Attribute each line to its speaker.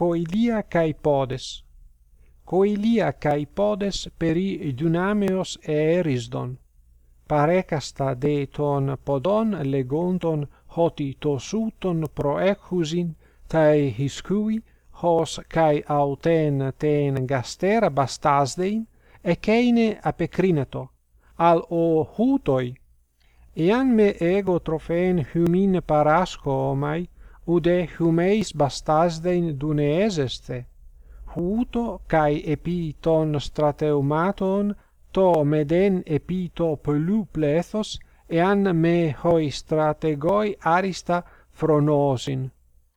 Speaker 1: coilia kai podes. Coilia kai podes peri dunameos erisdon parecasta de ton podon legonton hoti tosuton proechusin tai hiscui hos kai auten ten gastera bastasdein ekeine apecrineto al o hutoi. Ean me ego trofen humin parasco omai ude humeis bastasdein dunees este, huto cae epiton strateumaton to meden epito pelu plethos, εάν με χοί στρατεγόι άριστα φρονώσιν.